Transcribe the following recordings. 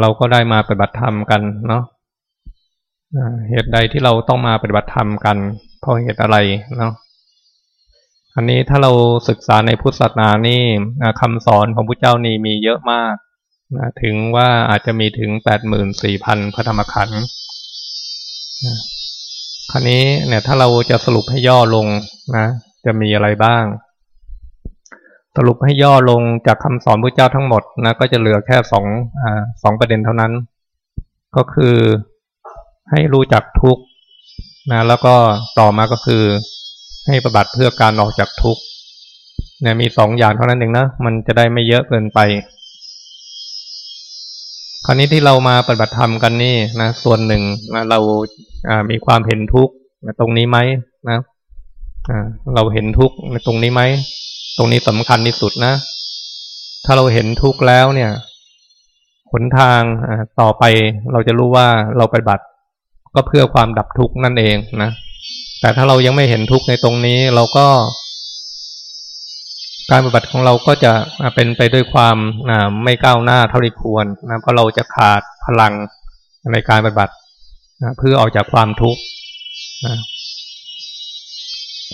เราก็ได้มาปฏิบัติธรรมกันเนาะเหตุใดที่เราต้องมาปฏิบัติธรรมกัน เพราะเหตุอะไรเนาะอันนี้ถ้าเราศึกษาในพุทธศาสนานี่คำสอนของพระเจ้านี่มีเยอะมากนะถึงว่าอาจจะมีถึงแปดหมื่นสี่พันพระธรรมขันธ์คราวนี้เนี่ยถ้าเราจะสรุปให้ย่อลงนะ จะมีอะไรบ้าง สรุปให้ย่อลงจากคำสอนพระเจ้าทั้งหมดนะก็จะเหลือแค่สองอสองประเด็นเท่านั้น ก็คือให้รู้จักทุกนะแล้วก็ต่อมาก็คือให้ประบัติเพื่อการออกจากทุกเนี่ยมีสองอย่างเท่านั้นเองนะมันจะได้ไม่เยอะเกินไป คราวนี้ที่เรามาปฏิบัติธรรมกันนี่นะส่วนหนึ่งนะเรามีความเห็นทุกข์ตรงนี้ไหมนะเราเห็นทุกข์ในตรงนี้ไหม ตรงนี้สำคัญที่สุดนะ ถ้าเราเห็นทุกข์แล้วเนี่ยหนทางต่อไปเราจะรู้ว่าเราปฏิบัติ ก็เพื่อความดับทุกข์นั่นเองนะ แต่ถ้าเรายังไม่เห็นทุกข์ในตรงนี้เราก็ การปฏิบัติของเราก็จะเป็นไปด้วยความไม่ก้าวหน้าเท่าที่ควรนะเพราะเราจะขาดพลังในการปฏิบัตินะเพื่อออกจากความทุกข์นะ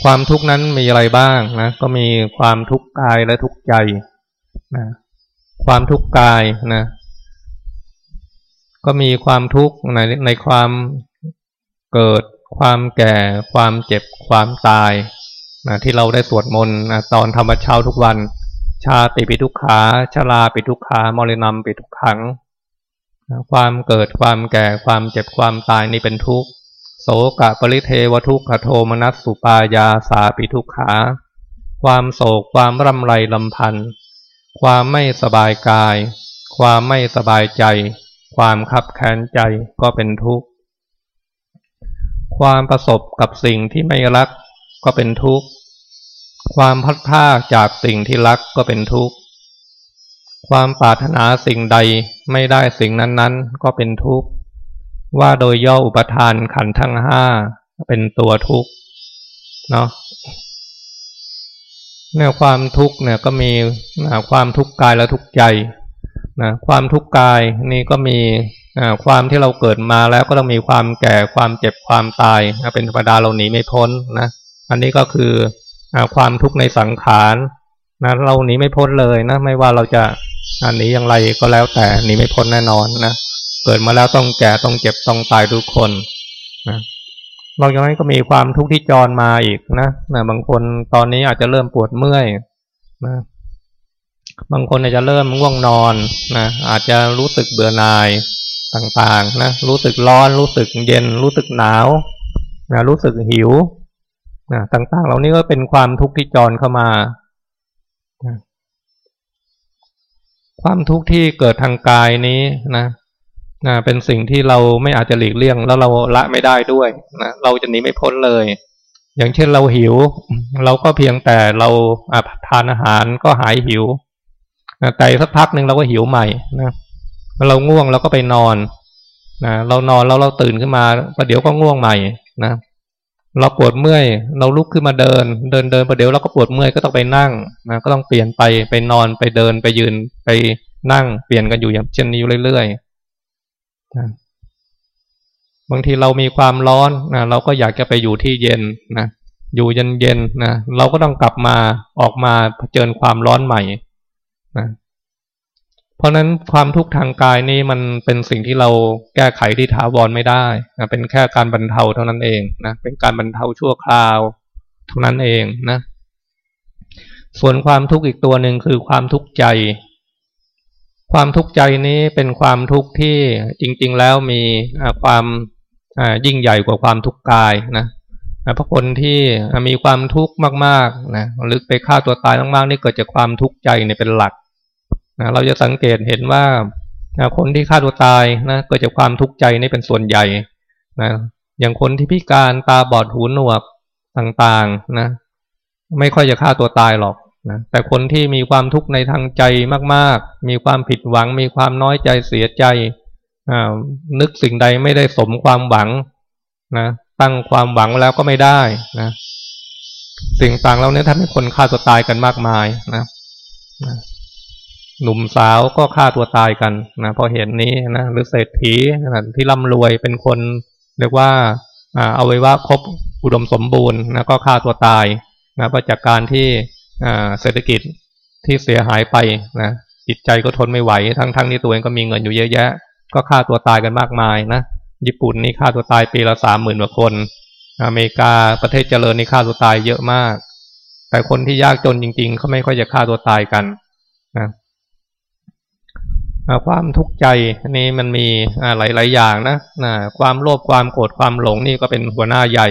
ความทุกข์นั้นมีอะไรบ้างนะ ก็มีความทุกข์กายและทุกข์ใจนะความทุกข์กายนะ ก็มีความทุกข์ในในความเกิด ความแก่ ความเจ็บ ความตายนะที่เราได้สวดมนต์นะตอนธรรมเช้าทุกวัน ชาติปิทุกขาชาลาปิทุกขามรณะปิทุกขังนะความเกิดความแก่ความเจ็บความตายนี่เป็นทุกข์ โสกะปริเทวทุกขโทมนัสสุปายาสาปิทุกขา ความโศกความรำไรลำพันธ์ความไม่สบายกาย ความไม่สบายใจ ความคับแค้นใจก็เป็นทุกข์ ความประสบกับสิ่งที่ไม่รักก็เป็นทุกข์ ความพัดพาจากสิ่งที่รักก็เป็นทุกข์ ความปรารถนาสิ่งใดไม่ได้สิ่งนั้นๆ ก็เป็นทุกข์ ว่าโดยย่ออุปทานขันทั้งห้าเป็นตัวทุกข์เนาะเนี่ยความทุกข์เนี่ยก็มีความทุกข์กายและทุกข์ใจนะความทุกข์กายนี่ก็มีความที่เราเกิดมาแล้วก็ต้องมีความแก่ความเจ็บความตายเป็นธรรมดาเราหนีไม่พ้นนะอันนี้ก็คือความทุกข์ในสังขารนะเราหนีไม่พ้นเลยนะไม่ว่าเราจะหนีอย่างไรก็แล้วแต่หนีไม่พ้นแน่นอนนะ เกิดมาแล้วต้องแก่ต้องเจ็บต้องตายทุกคนนะนอกจากนั้นก็มีความทุกข์ที่จรมาอีกนะนะบางคนตอนนี้อาจจะเริ่มปวดเมื่อยนะบางคนอาจจะเริ่มง่วงนอนนะอาจจะรู้สึกเบื่อหน่ายต่างๆนะรู้สึกร้อนรู้สึกเย็น รู้สึกหนาวนะรู้สึกหิวนะต่างๆ เหล่านี้ก็เป็นความทุกข์ที่จรเข้ามานะความทุกข์ที่เกิดทางกายนี้นะ นะเป็นสิ่งที่เราไม่อาจจะหลีกเลี่ยง แล้วเราละไม่ได้ด้วยนะเราจะหนีไม่พ้นเลย อย่างเช่นเราหิว เราก็เพียงแต่เราทานอาหารก็หายหิวนะแต่สักพักหนึ่งเราก็หิวใหม่นะเราง่วงเราก็ไปนอนนะเรานอนแล้วเราตื่นขึ้นมาประเดี๋ยวก็ง่วงใหม่นะเราปวดเมื่อย เราลุกขึ้นมาเดิน เดินเดินประเดี๋ยวเราก็ปวดเมื่อยก็ต้องไปนั่งนะก็ต้องเปลี่ยนไปไปนอนไปเดินไปยืนไปนั่ง เปลี่ยนกันอยู่อย่างเช่นนี้อยู่เรื่อยๆ นะบางทีเรามีความร้อนนะเราก็อยากจะไปอยู่ที่เย็นนะอยู่เย็นๆนะเราก็ต้องกลับมาออกมาเผชิญความร้อนใหม่นะเพราะนั้นความทุกข์ทางกายนี้มันเป็นสิ่งที่เราแก้ไขที่ถาวรไม่ได้นะเป็นแค่การบรรเทาเท่านั้นเองนะเป็นการบรรเทาชั่วคราวเท่านั้นเองนะส่วนความทุกข์อีกตัวหนึ่งคือความทุกข์ใจ ความทุกข์ใจนี้เป็นความทุกข์ที่จริง ๆ แล้วมีความยิ่งใหญ่กว่าความทุกข์กายนะเพราะคนที่มีความทุกข์มากๆนะลึกไปฆ่าตัวตายมากๆนี่เกิดจากความทุกข์ใจเนี่ยเป็นหลักนะเราจะสังเกตเห็นว่าคนที่ฆ่าตัวตายนะเกิดจากความทุกข์ใจนี่เป็นส่วนใหญ่นะอย่างคนที่พิการตาบอดหูหนวกต่างๆนะ ไม่ค่อยจะฆ่าตัวตายหรอก นะแต่คนที่มีความทุกข์ในทางใจมาก ๆ มีความผิดหวัง มีความน้อยใจเสียใจนึกสิ่งใดไม่ได้สมความหวังนะตั้งความหวังแล้วก็ไม่ได้นะสิ่งต่างเราเนี่ยทำให้คนฆ่าตัวตายกันมากมายนะนะหนุ่มสาวก็ฆ่าตัวตายกันนะพอเห็นนี้นะหรือเศรษฐีนะที่ร่ำรวยเป็นคนเรียกว่าเอาไว้ว่าครบอุดมสมบูรณ์นะก็ฆ่าตัวตายนะเพราะจากการที่ เศรษฐกิจที่เสียหายไปนะจิตใจก็ทนไม่ไหว ทั้งๆทที่ตัวเองก็มีเงินอยู่เยอะแยะ ก็ฆ่าตัวตายกันมากมายนะญี่ปุ่นนี่ฆ่าตัวตายปีละสามหมื่นกว่าคน อเมริกาประเทศเจริญนี่ฆ่าตัวตายเยอะมาก แต่คนที่ยากจนจริง ๆเขาไม่ค่อยจะฆ่าตัวตายกันนะความทุกข์ใจนี่มันมีหลายๆอย่างนะนะความโลภความโกรธความหลงนี่ก็เป็นหัวหน้าใหญ่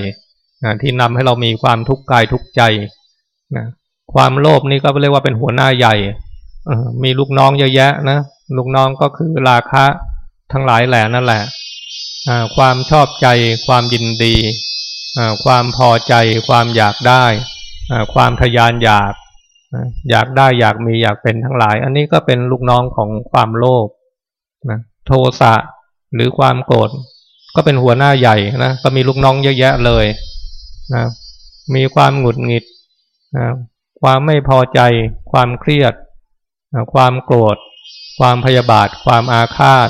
นะที่นำให้เรามีความทุกข์กายทุกข์ใจนะ ความโลภนี่ก็เรียกว่าเป็นหัวหน้าใหญ่มีลูกน้องเยอะแยะนะลูกน้องก็คือราคะทั้งหลายแหล่นั่นแหละความชอบใจ ความยินดีความพอใจ ความอยากได้ความทยานอยากอยากได้อยากมีอยากเป็นทั้งหลาย อันนี้ก็เป็นลูกน้องของความโลภนะโทสะหรือความโกรธก็เป็นหัวหน้าใหญ่นะก็มีลูกน้องเยอะแยะเลยนะมีความหงุดหงิดนะ ความไม่พอใจ ความเครียด ความโกรธ ความพยาบาท ความอาฆาต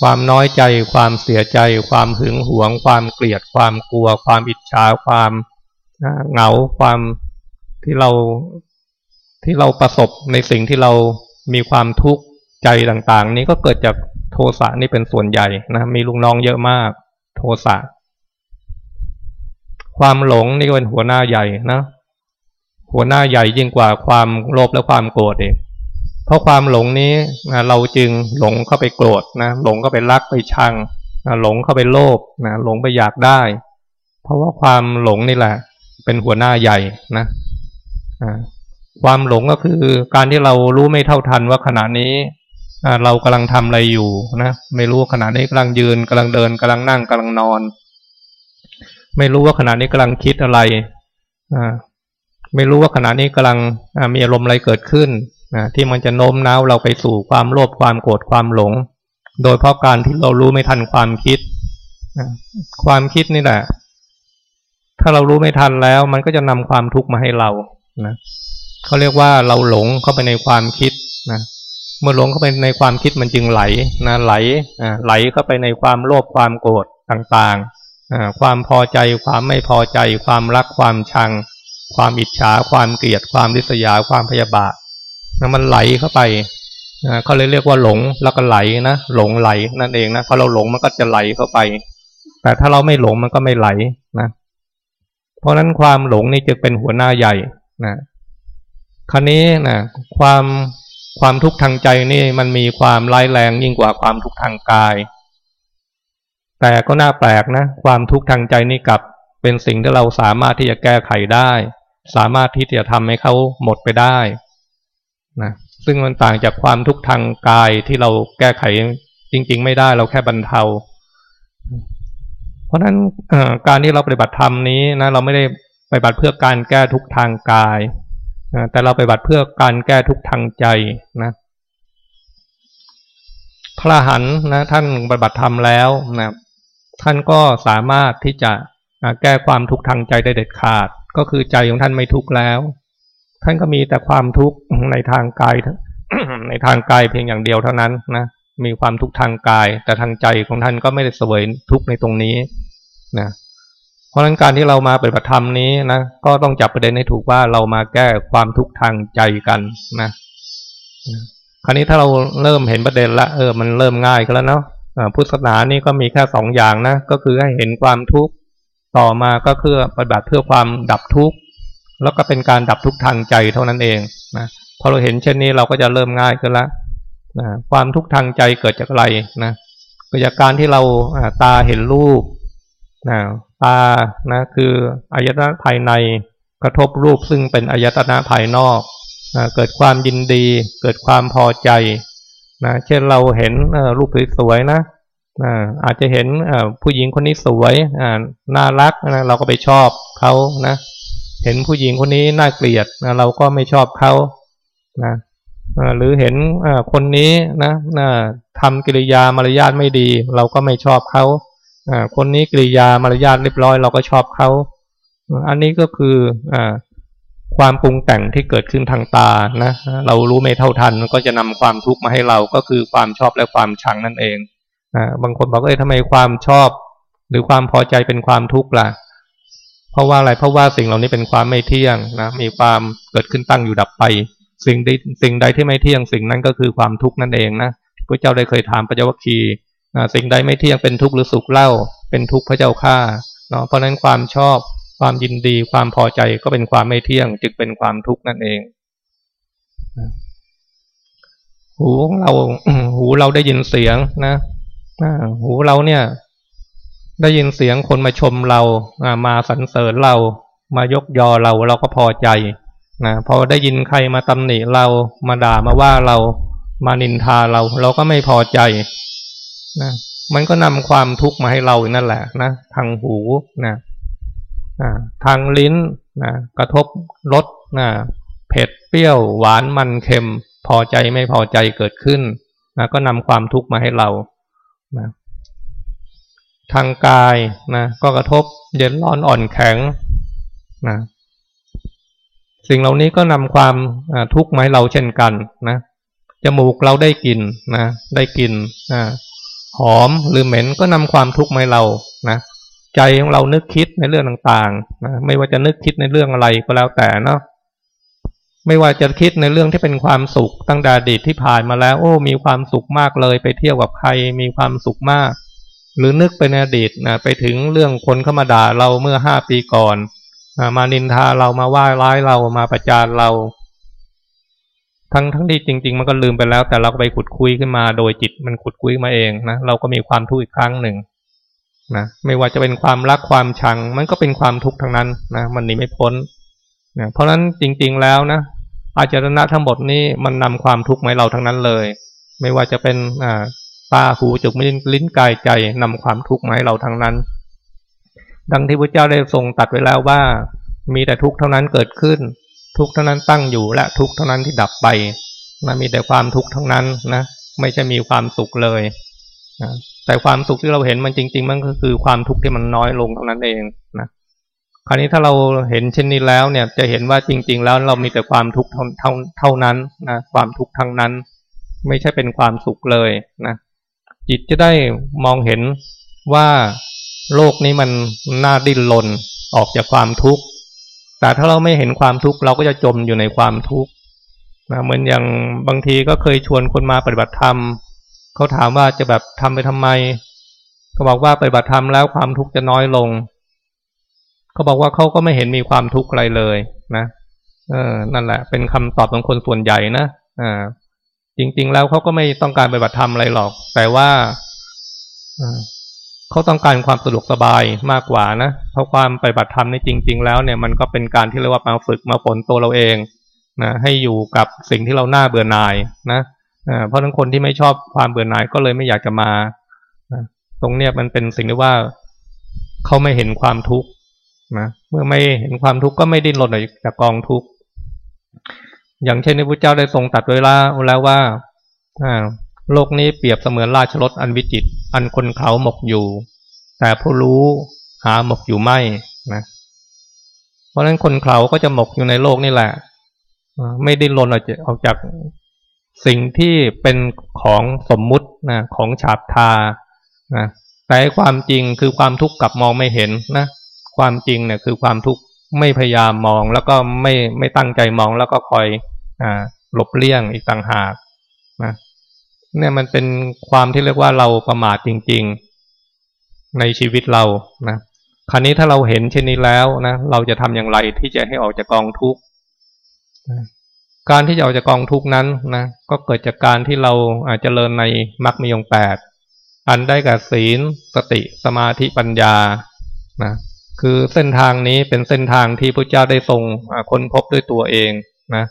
ความน้อยใจ ความเสียใจ ความหึงหวง ความเกลียด ความกลัว ความอิจฉา ความเหงา ความที่เราที่เราประสบในสิ่งที่เรามีความทุกข์ใจต่างๆ นี้ก็เกิดจากโทสะนี่เป็นส่วนใหญ่นะมีลุงน้องเยอะมาก โทสะความหลงนี่ก็เป็นหัวหน้าใหญ่นะ หัวหน้าใหญ่ยิ่งกว่าความโลภและความโกรธเองเพราะความหลงนี้เราจึงหลงเข้าไปโกรธนะหลงเข้าไปรักไปชังหลงเข้าไปโลภนะหลงไปอยากได้ เพราะว่าความหลงนี่แหละ เป็นหัวหน้าใหญ่นะความหลงก็คือการที่เรารู้ไม่เท่าทันว่าขณะนี้เรากำลังทำอะไรอยู่นะไม่รู้ขณะนี้กำลังยืนกำลังเดินกำลังนั่งกำลังนอน ไม่รู้ว่าขณะนี้กำลังคิดอะไร ไม่รู้ว่าขณะนี้กำลังมีอารมณ์อะไรเกิดขึ้นที่มันจะโน้มน้าวเราไปสู่ความโลภความโกรธความหลง โดยเพราะการที่เรารู้ไม่ทันความคิดความคิดนี่แหละ ถ้าเรารู้ไม่ทันแล้ว มันก็จะนำความทุกข์มาให้เรานะเขาเรียกว่าเราหลงเข้าไปในความคิดนะเมื่อหลงเข้าไปในความคิดมันจึงไหลนะไหลไหลเข้าไปในความโลภความโกรธต่างๆความพอใจความไม่พอใจ ความรักความชัง ความอิจฉาความเกลียดความริษยาความพยาบาทนะมันไหลเข้าไปเขาเลยเรียกว่าหลงแล้วก็ไหลนะหลงไหลนั่นเองนะพอเราหลงมันก็จะไหลเข้าไป แต่ถ้าเราไม่หลงมันก็ไม่ไหลนะ เพราะนั้นความหลงนี่จะเป็นหัวหน้าใหญ่นะคราวนี้นะความความทุกข์ทางใจนี่มันมีความร้ายแรงยิ่งกว่าความทุกข์ทางกาย แต่ก็น่าแปลกนะ ความทุกข์ทางใจนี่กลับเป็นสิ่งที่เราสามารถที่จะแก้ไขได้ สามารถที่จะทำให้เขาหมดไปได้นะซึ่งมันต่างจากความทุกข์ทางกายที่เราแก้ไขจริง ๆ ไม่ได้เราแค่บรรเทา เพราะฉะนั้นการที่เราปฏิบัติธรรมนี้นะเราไม่ได้ปฏิบัติเพื่อการแก้ทุกทางกายแต่เราไปบัติเพื่อการแก้ทุกทางใจนะพระหันนะท่านปฏิบัติธรรมแล้วนะท่านก็สามารถที่จะแก้ความทุกข์ทางใจได้เด็ดขาด ก็คือใจของท่านไม่ทุกข์แล้ว ท่านก็มีแต่ความทุกข์ในทางกายในทางกายเพียงอย่างเดียวเท่านั้นนะมีความทุกข์ทางกาย แต่ทางใจของท่านก็ไม่ได้เสวยทุกข์ในตรงนี้นะเพราะฉะนั้นการที่เรามาปฏิบัติธรรมนี้นะก็ต้องจับประเด็นให้ถูกว่าเรามาแก้ความทุกข์ทางใจกันนะคราวนี้ถ้าเราเริ่มเห็นประเด็นละเออมันเริ่มง่ายกันแล้วเนาะพุทธศาสนานี่ก็มีแค่สองอย่างนะก็คือให้เห็นความทุกข์ ต่อมาก็คือปฏิบัติเพื่อความดับทุกข์แล้วก็เป็นการดับทุกข์ทางใจเท่านั้นเองนะพอเราเห็นเช่นนี้เราก็จะเริ่มง่ายขึ้นละนะความทุกข์ทางใจเกิดจากอะไรนะเกิดจากการที่เราตาเห็นรูปนะตานะคืออายตนะภายในกระทบรูปซึ่งเป็นอายตนะภายนอกนะเกิดความยินดี เกิดความพอใจนะเช่นเราเห็นรูปสวยๆนะนะ อาจจะเห็นผู้หญิงคนนี้สวยน่ารักนะเราก็ไปชอบเขานะเห็นผู้หญิงคนนี้น่าเกลียดนะเราก็ไม่ชอบเขานะหรือเห็นคนนี้นะทำกิริยามารยาทไม่ดี เราก็ไม่ชอบเขาคนนี้กริยามารยาทเรียบร้อย เราก็ชอบเขาอันนี้ก็คืออความปรุงแต่งที่เกิดขึ้นทางตานะเรารู้ไม่เท่าทันก็จะนำความทุกข์มาให้เราก็คือความชอบและความชังนั่นเอง บางคนบอกเอ้ยทำไมความชอบ หรือความพอใจเป็นความทุกข์ล่ะ เพราะว่าอะไรเพราะว่าสิ่งเหล่านี้เป็นความไม่เที่ยงนะมีความเกิดขึ้นตั้งอยู่ดับไป สิ่งใดสิ่งใดที่ไม่เที่ยงสิ่งนั้นก็คือความทุกข์นั่นเองนะพระเจ้าได้เคยถามพระเจ้าวัคคีสิ่งใดไม่เที่ยงเป็นทุกข์หรือสุขเล่า เป็นทุกข์พระเจ้าข้าเนาะเพราะนั้นความชอบความยินดีความพอใจก็เป็นความไม่เที่ยง จึงเป็นความทุกข์นั่นเองหูเราหูเราได้ยินเสียงนะ หูเราเนี่ย ได้ยินเสียงคนมาชมเรามาสรรเสริญเรา มายกยอเราเราก็พอใจนะพอได้ยินใครมาตำหนิเรามาด่ามาว่าเรามานินทาเรา เราก็ไม่พอใจนะมันก็นำความทุกข์มาให้เรานั่นแหละนะทางหูนะทางลิ้นนะกระทบรสนะเผ็ดเปรี้ยวหวานมันเค็ม พอใจไม่พอใจเกิดขึ้นนะก็นำความทุกข์มาให้เรา นะทางกายนะก็กระทบเย็นร้อนอ่อนแข็งนะสิ่งเหล่านี้ก็นำความทุกข์มาให้เราเช่นกันนะจมูกเราได้กลิ่นนะได้กลิ่นนะหอมหรือเหม็นก็นำความทุกข์มาให้เรานะใจของเรานึกคิดในเรื่องต่างๆนะไม่ว่าจะนึกคิดในเรื่องอะไรก็แล้วแต่เนาะ ไม่ว่าจะคิดในเรื่องที่เป็นความสุขตั้งแต่อดีตที่ผ่านมาแล้ว โอ้ มีความสุขมากเลยไปเที่ยวกับใครมีความสุขมาก หรือนึกไปในอดีตนะไปถึงเรื่องคนเข้ามาด่าเราเมื่อห้าปีก่อนมานินทาเรามาว่าร้ายเรามาประจานเรา ทั้งทั้งที่จริง ๆ มันก็ลืมไปแล้ว แต่เราก็ไปขุดคุยขึ้นมาโดยจิตมันขุดคุยมาเองนะเราก็มีความทุกข์อีกครั้งหนึ่งนะไม่ว่าจะเป็นความรักความชัง มันก็เป็นความทุกข์ทั้งนั้นนะมันหนีไม่พ้นนะเพราะฉะนั้นจริง ๆแล้วนะ อาจารณะทั้งหมดนี้มันนำความทุกข์มาให้เราทั้งนั้นเลย ไม่ว่าจะเป็นอ่าตาหูจมูกลิ้นกายใจนำความทุกข์มาให้เราทั้งนั้น ดังที่พระเจ้าได้ทรงตัดไว้แล้วว่า มีแต่ทุกข์เท่านั้นเกิดขึ้น ทุกข์เท่านั้นตั้งอยู่และทุกข์เท่านั้นที่ดับไปนะมีแต่ความทุกข์ทั้งนั้นนะไม่ใช่มีความสุขเลยนะแต่ความสุขที่เราเห็นมันจริง ๆ มันก็คือความทุกข์ที่มันน้อยลงเท่านั้นเอง ราวนี้ถ้าเราเห็นเช่นนี้แล้วเนี่ยจะเห็นว่าจริง ๆ แล้วเรามีแต่ความทุกข์เท่าเท่านั้นนะความทุกข์ทั้งนั้น ไม่ใช่เป็นความสุขเลยนะจิตจะได้มองเห็นว่าโลกนี้มันน่าดิ้นรนออกจากความทุกข์แต่ถ้าเราไม่เห็นความทุกข์เราก็จะจมอยู่ในความทุกข์นะเหมือนอย่างบางทีก็เคยชวนคนมาปฏิบัติธรรมเขาถามว่าจะแบบทำไปทำไมเขาบอกว่าปฏิบัติธรรมแล้วความทุกข์จะน้อยลง เขาบอกว่าเขาก็ไม่เห็นมีความทุกข์อะไรเลยนะเออนั่นแหละ เป็นคำตอบของคนส่วนใหญ่นะอ่าจริง ๆ แล้วเขาก็ไม่ต้องการปฏิบัติธรรมอะไรหรอก แต่ว่าเขาต้องการความสะดวกสบายมากกว่านะเพราะความปฏิบัติธรรมในจริง ๆ แล้วเนี่ยมันก็เป็นการที่เรียกว่ามาฝึกมาฝนตัวเราเองนะให้อยู่กับสิ่งที่เราหน้าเบื่อหน่ายนะเพราะทั้งคนที่ไม่ชอบความเบื่อหน่ายก็เลยไม่อยากจะมาตรงเนี้ยมันเป็นสิ่งที่ว่าเขาไม่เห็นความทุกข์ นะเมื่อไม่เห็นความทุกข์ก็ไม่ดิ้นรนออกจากกองทุกข์อย่างเช่นที่พระเจ้าได้ทรงตัดไว้แล้วแล้วว่าโลกนี้เปรียบเสมือนราชรถอันวิจิตอันคนเขาหมกอยู่ แต่ผู้รู้หาหมกอยู่ไม่นะเพราะฉะนั้นคนเขาก็จะหมกอยู่ในโลกนี่แหละไม่ดิ้นรนออกจากสิ่งที่เป็นของสมมุตินะของฉาบทานะแต่ความจริงคือความทุกข์กลับมองไม่เห็นนะ ความจริงเนี่ยคือความทุกข์ไม่พยายามมองแล้วก็ไม่ไม่ตั้งใจมองแล้วก็คอยอ่าหลบเลี่ยงอีกต่างหากนะเนี่ยมันเป็นความที่เรียกว่าเราประมาทจริง ๆ ในชีวิตเรานะคราวนี้ถ้าเราเห็นเช่นนี้แล้วนะเราจะทำอย่างไรที่จะให้ออกจากกองทุกข์การที่จะออกจากกองทุกนั้นนะก็เกิดจากการที่เราอาจจะเริญในมรรคมีองแปดอันได้กับศีล สติสมาธิปัญญานะ คือเส้นทางนี้เป็นเส้นทางที่พระเจ้าได้ทรงค้นพบด้วยตัวเองนะ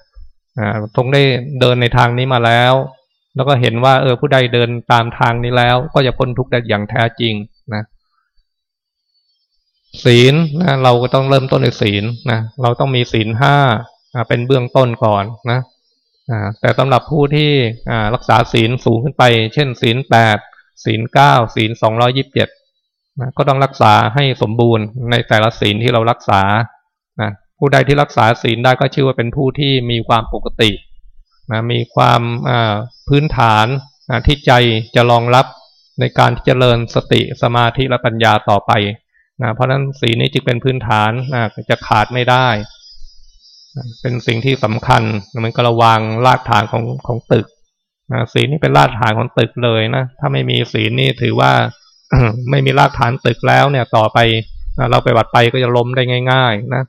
ทรงได้เดินในทางนี้มาแล้ว แล้วก็เห็นว่า เออผู้ใดเดินตามทางนี้แล้ว ก็จะพ้นทุกข์ได้อย่างแท้จริงนะศีลนะเราก็ต้องเริ่มต้นในศีลนะเราต้องมีศีลห้าเป็นเบื้องต้นก่อนนะแต่สำหรับผู้ที่รักษาศีลสูงขึ้นไป เช่น ศีลแปดศีลเก้าศีลสองร้อยิบเจ็ด ก็ต้องรักษาให้สมบูรณ์ในแต่ละศีลที่เรารักษานะผู้ใดที่รักษาศีลได้ก็ชื่อว่าเป็นผู้ที่มีความปกตินะมีความพื้นฐานนะที่ใจจะรองรับในการที่จเจริญสติสมาธิและปัญญาต่อไปนะเพราะนั้นศีลนี้จึงเป็นพื้นฐานนะจะขาดไม่ได้นะเป็นสิ่งที่สำคัญมันก็ระวังรากฐานของของตึกนะศีลนี่เป็นรากฐานของตึกเลยนะถ้าไม่มีศีลนี่ถือว่า ไม่มีรากฐานตึกแล้วเนี่ย ต่อไปเราไปบัดไปก็จะล้มได้ง่าย ๆ นะ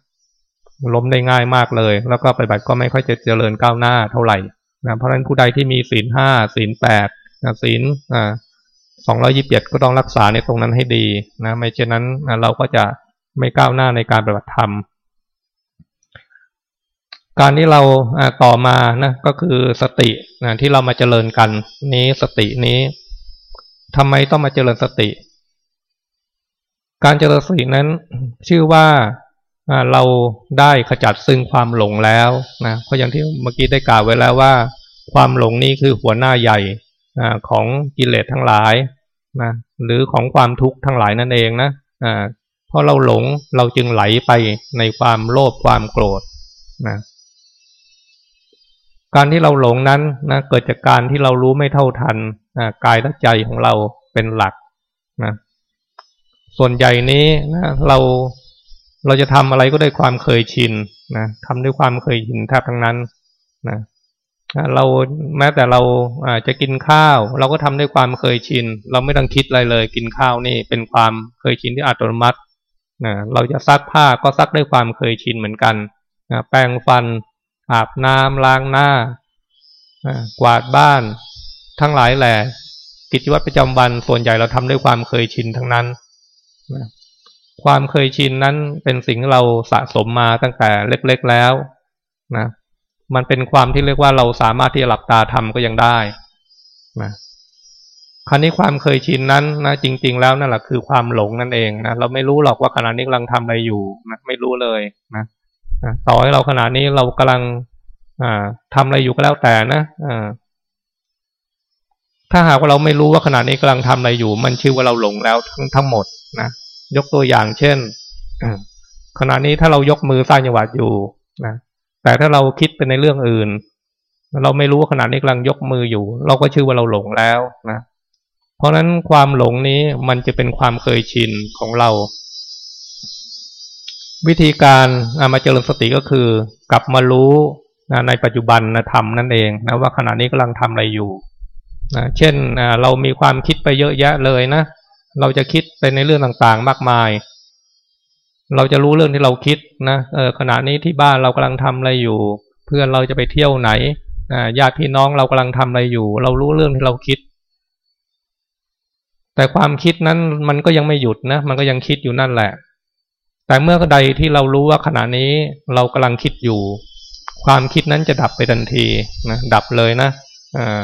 ล้มได้ง่ายมากเลย แล้วก็ไปบัดก็ไม่ค่อยจะเจริญก้าวหน้าเท่าไหร่นะเพราะฉะนั้นผู้ใดที่มีศีลห้าศีลแปดศีลสองร้อยี่สิบเจ็ดก็ต้องรักษาในตรงนั้นให้ดีนะไม่เช่นนั้นเราก็จะไม่ก้าวหน้าในการปฏิบัติธรรม การที่เราต่อมานะก็คือสตินะที่เรามาเจริญกันนี้สตินี้ ทำไมต้องมาเจริญสติ การเจริญสตินั้น ชื่อว่าเราได้ขจัดซึ่งความหลงแล้วนะเพราะอย่างที่เมื่อกี้ได้กล่าวไว้แล้วว่า ความหลงนี้คือหัวหน้าใหญ่ของกิเลสทั้งหลายนะหรือของความทุกข์ทั้งหลายนั่นเองนะเพราะเราหลงเราจึงไหลไปในความโลภความโกรธนะการที่เราหลงนั้นนะเกิดจากการที่เรารู้ไม่เท่าทัน กายและใจของเราเป็นหลักนะส่วนใหญ่นี้นะเราเราจะทำอะไรก็ด้วยความเคยชินนะทำด้วยความเคยชินแทบทั้งนั้นนะเราแม้แต่เราอาจจะกินข้าว เราก็ทำด้วยความเคยชิน เราไม่ต้องคิดอะไรเลย กินข้าวนี่เป็นความเคยชินที่อัตโนมัตินะเราจะซักผ้าก็ซักด้วยความเคยชินเหมือนกันนะแปรงฟัน อาบน้ำล้างหน้ากวาดบ้าน ทั้งหลายแหละกิจวัตรประจำวันส่วนใหญ่เราทำด้วยความเคยชินทั้งนั้นความเคยชินนั้นเป็นสิ่งเราสะสมมาตั้งแต่เล็กๆแล้วนะมันเป็นความที่เรียกว่าเราสามารถที่จะหลับตาทำก็ยังได้นะคราวนี้ความเคยชินนั้นนะจริง ๆ แล้วนั่นแหละคือความหลงนั่นเองนะเราไม่รู้หรอกว่าขณะนี้กำลังทำอะไรอยู่นะไม่รู้เลยนะต่อให้เราขณะนี้เรากำลังอ่าทำอะไรอยู่ก็แล้วแต่นะอ่า ถ้าหากว่าเราไม่รู้ว่าขณะนี้กำลังทำอะไรอยู่ มันชื่อว่าเราหลงแล้วทั้งทั้งหมดนะยกตัวอย่างเช่นขณะนี้ถ้าเรายกมือสร้างจังหวะอยู่นะแต่ถ้าเราคิดไปในเรื่องอื่น เราไม่รู้ว่าขณะนี้กำลังยกมืออยู่ เราก็ชื่อว่าเราหลงแล้วนะเพราะฉะนั้นความหลงนี้มันจะเป็นความเคยชินของเรา วิธีการมาเจริญสติก็คือ กลับมารู้ในปัจจุบันนะทำนั่นเองนะว่าขณะนี้กำลังทำอะไรอยู่ นะเช่นเรามีความคิดไปเยอะแยะเลยนะ เราจะคิดไปในเรื่องต่างๆ มากมาย เราจะรู้เรื่องที่เราคิดนะเออขณะนี้ที่บ้านเรากำลังทำอะไรอยู่ เพื่อนเราจะไปเที่ยวไหนญาติพี่น้องเรากำลังทำอะไรอยู่ เรารู้เรื่องที่เราคิด แต่ความคิดนั้นมันก็ยังไม่หยุดนะ มันก็ยังคิดอยู่นั่นแหละ แต่เมื่อใดที่เรารู้ว่าขณะนี้เรากำลังคิดอยู่ ความคิดนั้นจะดับไปทันทีนะดับเลยนะอ่า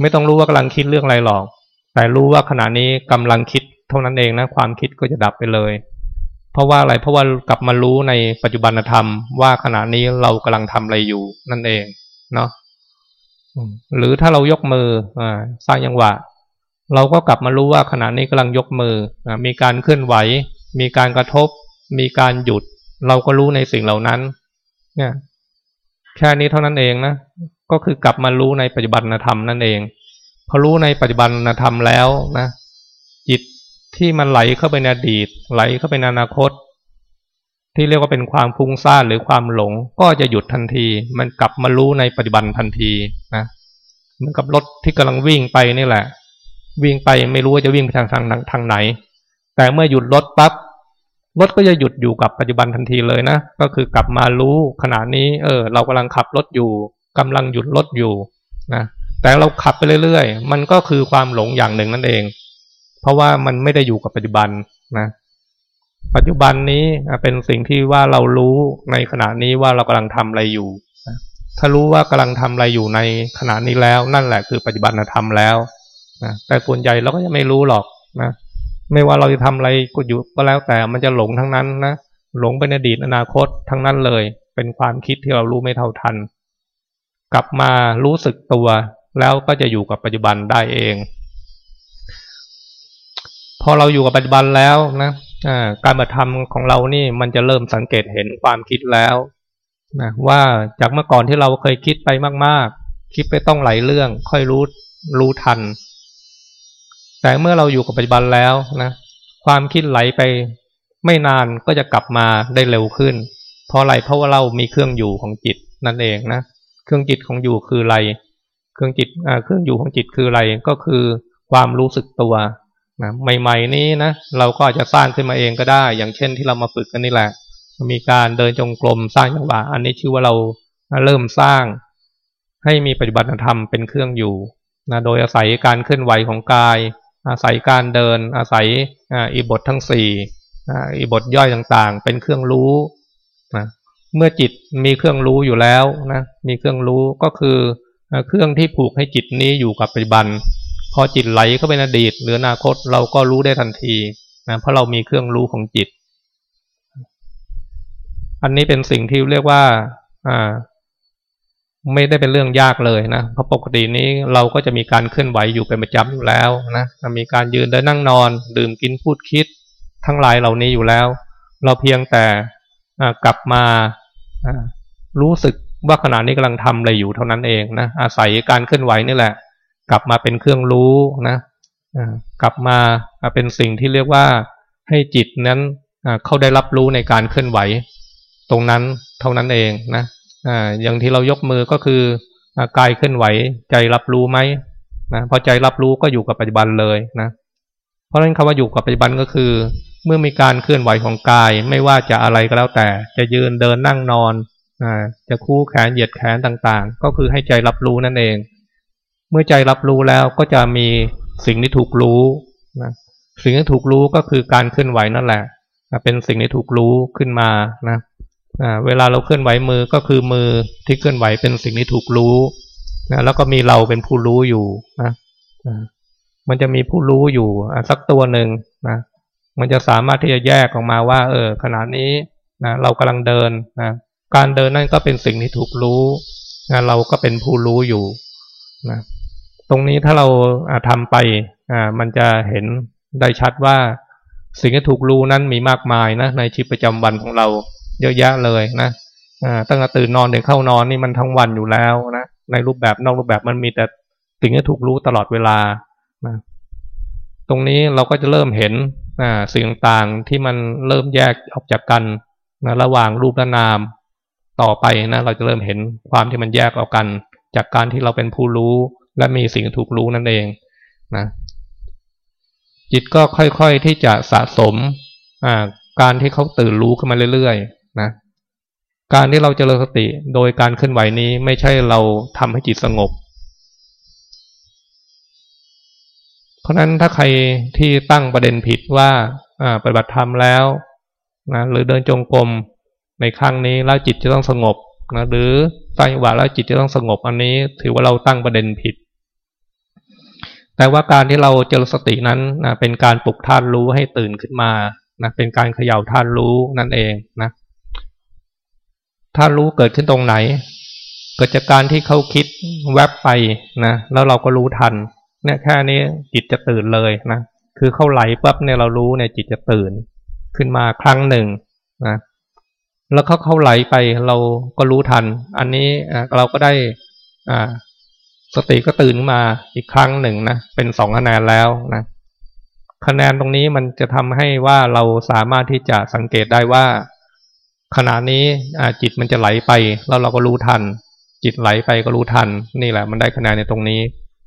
ไม่ต้องรู้ว่ากำลังคิดเรื่องอะไรหรอก แต่รู้ว่าขณะนี้กำลังคิดเท่านั้นเองนะ ความคิดก็จะดับไปเลย เพราะว่าอะไรเพราะว่ากลับมารู้ในปัจจุบันธรรม ว่าขณะนี้เรากำลังทำอะไรอยู่นั่นเองเนาะหรือถ้าเรายกมืออสร้างยังหวะ เราก็กลับมารู้ว่าขณะนี้กำลังยกมืออมีการเคลื่อนไหว มีการกระทบ มีการหยุด เราก็รู้ในสิ่งเหล่านั้น เนี่ย แค่นี้เท่านั้นเองนะ ก็คือกลับมารู้ในปัจจุบันธรรมนั่นเอง พอรู้ในปัจจุบันธรรมแล้วนะ จิตที่มันไหลเข้าไปในอดีต ไหลเข้าไปในอนาคต ที่เรียกว่าเป็นความฟุ้งซ่านหรือความหลง ก็จะหยุดทันที มันกลับมารู้ในปัจจุบันทันทีนะเหมือนกับรถที่กำลังวิ่งไปนี่แหละ วิ่งไปไม่รู้ว่าจะวิ่งไปทางทางทางไหน แต่เมื่อหยุดรถปั๊บรถก็จะหยุดอยู่กับปัจจุบันทันทีเลยนะ ก็คือกลับมารู้ขณะนี้ เออ เรากำลังขับรถอยู่ กำลังหยุดรถอยู่นะแต่เราขับไปเรื่อยๆ มันก็คือความหลงอย่างหนึ่งนั่นเอง เพราะว่ามันไม่ได้อยู่กับปัจจุบันนะ ปัจจุบันนี้เป็นสิ่งที่ว่าเรารู้ในขณะนี้ว่าเรากำลังทำอะไรอยู่ถ้ารู้ว่ากำลังทำอะไรอยู่ในขณะนี้แล้ว นั่นแหละคือปัจจุบันธรรมแล้วนะแต่ส่วนใหญ่เราก็ยังไม่รู้หรอกนะไม่ว่าเราจะทำอะไรก็อยู่ก็แล้วแต่มันจะหลงทั้งนั้นนะหลงไปในอดีตอนาคตทั้งนั้นเลย เป็นความคิดที่เรารู้ไม่เท่าทัน กลับมารู้สึกตัว แล้วก็จะอยู่กับปัจจุบันได้เอง พอเราอยู่กับปัจจุบันแล้วนะการปฏิธรรมของเรานี่มันจะเริ่มสังเกตเห็นความคิดแล้วนะว่าจากเมื่อก่อนที่เราเคยคิดไปมาก ๆ คิดไปต้องหลายเรื่อง ค่อยรู้รู้ทัน แต่เมื่อเราอยู่กับปัจจุบันแล้วนะความคิดไหลไปไม่นานก็จะกลับมาได้เร็วขึ้น เพราะอะไรเพราะว่าเรามีเครื่องอยู่ของจิตนั่นเองนะ เครื่องจิตของอยู่คืออะไร เครื่องจิตเครื่องอยู่ของจิตคืออะไรก็คือความรู้สึกตัวนะใหม่ ๆ นี้นะเราก็อาจจะสร้างขึ้นมาเองก็ได้ อย่างเช่นที่เรามาฝึกกันนี่แหละ มีการเดินจงกรมสร้างจังหวะอันนี้ชื่อว่าเราเริ่มสร้าง ให้มีปฏิบัติธรรมเป็นเครื่องอยู่นะโดยอาศัยการเคลื่อนไหวของกาย อาศัยการเดินอาศัยอิบททั้งสี่อิบทย่อยต่างๆ เป็นเครื่องรู้ เมื่อจิตมีเครื่องรู้อยู่แล้วนะมีเครื่องรู้ก็คือเครื่องที่ผูกให้จิตนี้อยู่กับปัจจุบัน พอจิตไหลเข้าไปในอดีต หรืออนาคตเราก็รู้ได้ทันทีนะเพราะเรามีเครื่องรู้ของจิต อันนี้เป็นสิ่งที่เรียกว่าอ่าไม่ได้เป็นเรื่องยากเลยนะ เพราะปกตินี้เราก็จะมีการเคลื่อนไหวอยู่เป็นประจำอยู่แล้วนะ มีการยืนเดินนั่งนอน ดื่มกินพูดคิด ทั้งหลายเหล่านี้อยู่แล้ว เราเพียงแต่ กลับมารู้สึกว่าขณะนี้กำลังทำอะไรอยู่เท่านั้นเองนะอาศัยการเคลื่อนไหวนี่แหละ กลับมาเป็นเครื่องรู้นะกลับมาเป็นสิ่งที่เรียกว่าให้จิตนั้นเขาได้รับรู้ในการเคลื่อนไหว ตรงนั้นเท่านั้นเองนะอย่างที่เรายกมือก็คือกายเคลื่อนไหวใจรับรู้ไหมนะพอใจรับรู้ก็อยู่กับปัจจุบันเลยนะ เพราะฉะนั้นคำว่าอยู่กับปัจจุบันก็คือ เมื่อมีการเคลื่อนไหวของกาย ไม่ว่าจะอะไรก็แล้วแต่ จะยืนเดินนั่งนอนจะคู่แขนเหยียดแขนต่างๆ ก็คือให้ใจรับรู้นั่นเอง เมื่อใจรับรู้แล้วก็จะมีสิ่งที่ถูกรู้นะสิ่งที่ถูกรู้ก็คือการเคลื่อนไหวนั่นแหละเป็นสิ่งที่ถูกรู้ขึ้นมานะเวลาเราเคลื่อนไหวมือก็คือมือที่เคลื่อนไหวเป็นสิ่งที่ถูกรู้นะแล้วก็มีเราเป็นผู้รู้อยู่นะมันจะมีผู้รู้อยู่สักตัวหนึ่งนะ มันจะสามารถที่จะแยกออกมาว่า เออขณะนี้นะเรากำลังเดินนะการเดินนั่นก็เป็นสิ่งที่ถูกรู้นะเราก็เป็นผู้รู้อยู่นะตรงนี้ถ้าเราทำไปอ่ามันจะเห็นได้ชัดว่า สิ่งที่ถูกรู้นั้นมีมากมายนะในชีวิตประจำวันของเราเยอะแยะเลยนะอ่าตั้งแต่ตื่นนอนถึงเข้านอนนี่มันทั้งวันอยู่แล้วนะในรูปแบบนอกรูปแบบมันมีแต่สิ่งที่ถูกรู้ตลอดเวลานะตรงนี้เราก็จะเริ่มเห็น อ่าสิ่งต่างที่มันเริ่มแยกออกจากกันนะระหว่างรูปและนาม ต่อไปนะเราจะเริ่มเห็นความที่มันแยกออกกัน จากการที่เราเป็นผู้รู้ และมีสิ่งถูกรู้นั่นเองนะจิตก็ค่อยๆที่จะสะสมการที่เขาตื่นรู้ขึ้นมาเรื่อยๆนะการที่เราจเจริญสติโดยการเคลื่อนไหวนี้ไม่ใช่เราทำให้จิตสงบ ราะนั้นถ้าใครที่ตั้งประเด็นผิดว่าปฏิบัติธรรมแล้วนะหรือเดินจงกรมในครั้งนี้แล้วจิตจะต้องสงบนะหรือสร้างจังหวะแล้วจิตจะต้องสงบอันนี้ ถือว่าเราตั้งประเด็นผิด แต่ว่าการที่เราเจริญสตินั้นนะเป็นการปลุกธาตุรู้ให้ตื่นขึ้นมานะเป็นการเขย่าธาตุรู้นั่นเองนะธาตุรู้เกิดขึ้นตรงไหน เกิดจากการที่เขาคิดแวบไปนะแล้วเราก็รู้ทัน เนี่ยแค่นี้จิตจะตื่นเลยนะคือเข้าไหลปั๊บเนี่ยเรารู้เนี่ยจิตจะตื่นขึ้นมาครั้งหนึ่งนะแล้วเขาเข้าไหลไปเราก็รู้ทัน อันนี้เราก็ได้อ่าสติก็ตื่นมาอีกครั้งหนึ่งนะเป็นสองคะแนนแล้วนะคะแนนตรงนี้มันจะทำให้ว่าเราสามารถที่จะสังเกตได้ว่า ขณะนี้จิตมันจะไหลไป แล้วเราก็รู้ทัน จิตไหลไปก็รู้ทัน นี่แหละ มันได้คะแนนในตรงนี้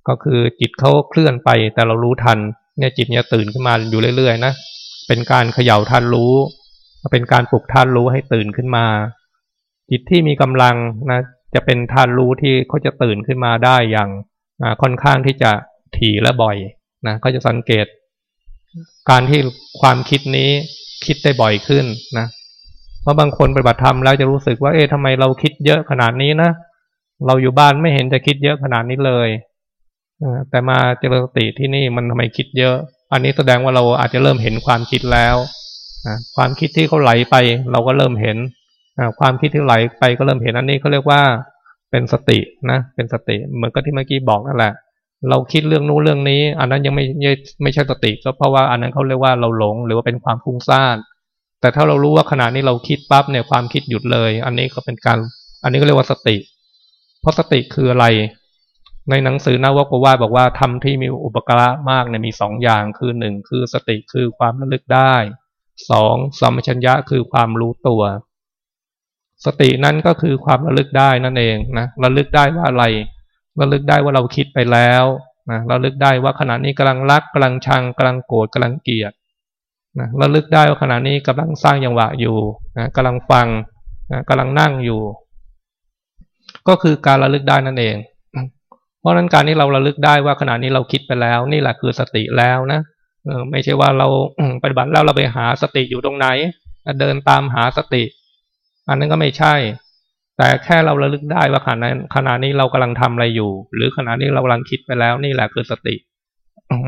ก็คือจิตเขาเคลื่อนไปแต่เรารู้ทัน เนี่ยจิตเนี่ยตื่นขึ้นมาอยู่เรื่อยๆนะเป็นการเขย่าท่านรู้เป็นการปลุกท่านรู้ให้ตื่นขึ้นมา จิตที่มีกำลังนะจะเป็นธาตุรู้ที่เขาจะตื่นขึ้นมาได้อย่างค่อนข้างที่จะถี่และบ่อยนะเขาจะสังเกต การที่ความคิดนี้คิดได้บ่อยขึ้นนะเพราะบางคนปฏิบัติธรรมแล้วจะรู้สึกว่าเอ๊ะทำไมเราคิดเยอะขนาดนี้นะเราอยู่บ้านไม่เห็นจะคิดเยอะขนาดนี้เลย แต่มาเจริญสติที่นี่มันทำไมคิดเยอะ อันนี้แสดงว่าเราอาจจะเริ่มเห็นความคิดแล้วความคิดที่เขาไหลไป เราก็เริ่มเห็นความคิดที่ไหลไปก็เริ่มเห็นอันนี้เขาเรียกว่าเป็นสตินะเป็นสติเหมือนกับที่เมื่อกี้บอกนั่นแหละ เราคิดเรื่องนู้นเรื่องนี้ อันนั้นยังไม่ไม่ใช่สติก็เพราะว่าอันนั้นเขาเรียกว่าเราหลงหรือว่าเป็นความฟุ้งซ่านแต่ถ้าเรารู้ว่าขณะนี้เราคิดปั๊บเนี่ยความคิดหยุดเลย อันนี้ก็เป็นการ อันนี้ก็เรียกว่าสติ เพราะสติคืออะไร ในหนังสือนาวกว่าบอกว่าทำที่มีอุปการะมากเนี่ยมีสองอย่างคือหนึ่งคือสติคือความระลึกได้สองสัมชัญญะคือความรู้ตัว สตินั้นก็คือความระลึกได้นั่นเองนะระลึกได้ว่าอะไรระลึกได้ว่าเราคิดไปแล้วนะระลึกได้ว่าขณะนี้กำลังรักกำลังชังกำลังโกรธกำลังเกลียดนะระลึกได้ว่าขณะนี้กำลังสร้างยังหวะอยู่นะกำลังฟังนะกำลังนั่งอยู่ ก็คือการระลึกได้นั่นเอง เพราะนั้นการที่เราระลึกได้ว่าขณะนี้เราคิดไปแล้ว นี่แหละคือสติแล้วนะเออไม่ใช่ว่าเราปฏิบัติแล้วเราไปหาสติอยู่ตรงไหนเดินตามหาสติ อันนั้นก็ไม่ใช่ แต่แค่เราระลึกได้ว่าขณะนั้นขณะนี้เรากำลังทำอะไรอยู่ หรือขณะนี้เรากำลังคิดไปแล้ว นี่แหละคือสติ